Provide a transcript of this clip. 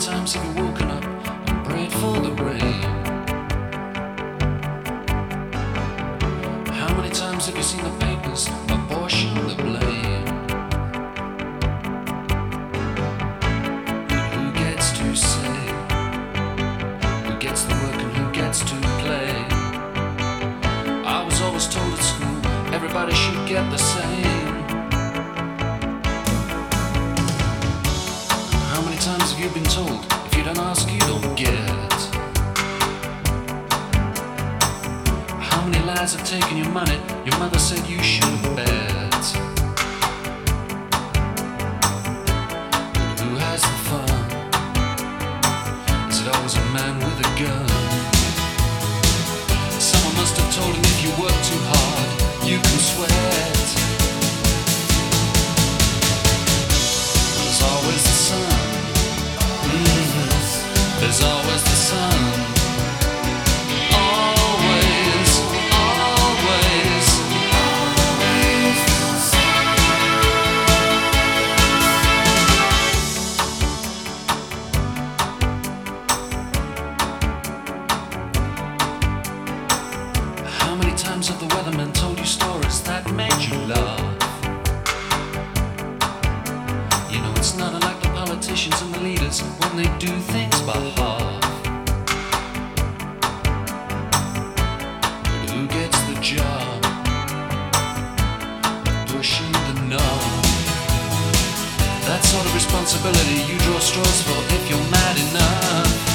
times have you woken up and prayed for the rain? How many times have you seen the papers apportion the blame? Who gets to say? Who gets the work and who gets to play? I was always told at school everybody should get the same. Have been told if you don't ask, you don't get? How many lies have taken your money? Your mother said you should bet. Who has the fun? Is it always a man with a gun? Someone must have told him if you work too hard, you can sweat. You know, it's not unlike the politicians and the leaders when they do things by half. But who gets the job of pushing the knob? That sort of responsibility you draw straws for if you're mad enough.